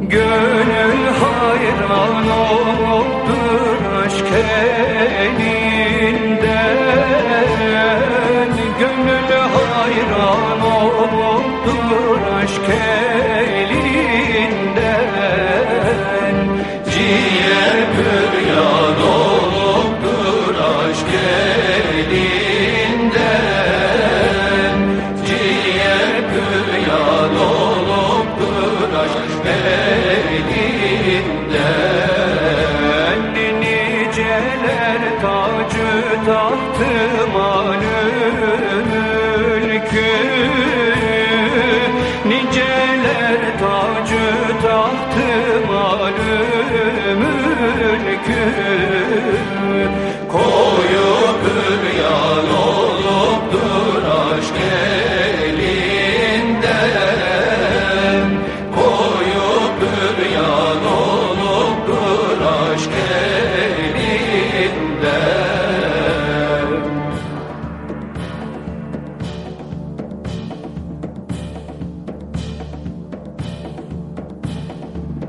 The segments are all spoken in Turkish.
Gönül hayran oldur aşk elinden. Gönül hayran oldur aşk elinden. Ciğer büryan oldur aşk elinden. Ciğer büryan oldur aşk Niceler tacı tahtı malum mülkü Niceler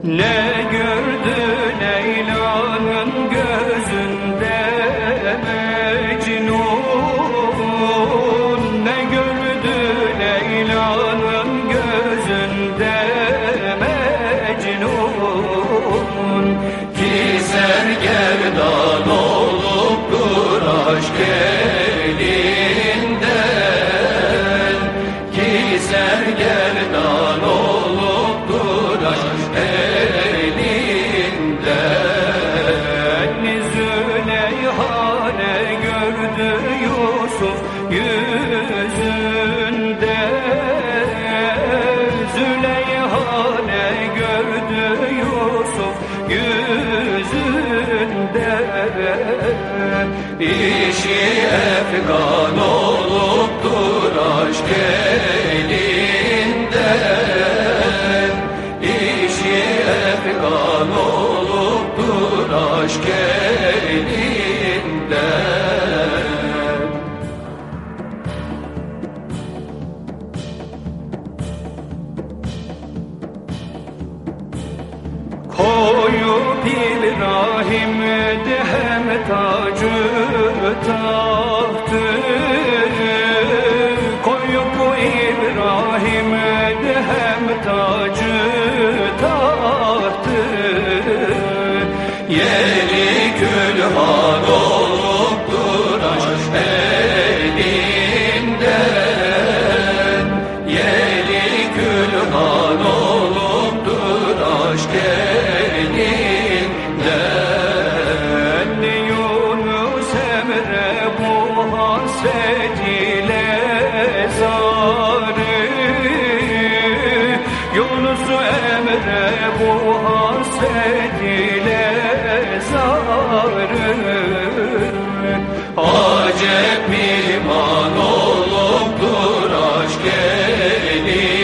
Ne gördü yüzünde Züleyha ne Yusuf yüzünde. İşi efgan olup dur aşk elinden İşi efgan olup dur aşk elinden Koyup İbrahim hem tacı tahtı Koyup İbrahim hem tacı Yunus Emre bu haset ile zarır Acep miman olup dur aşk elin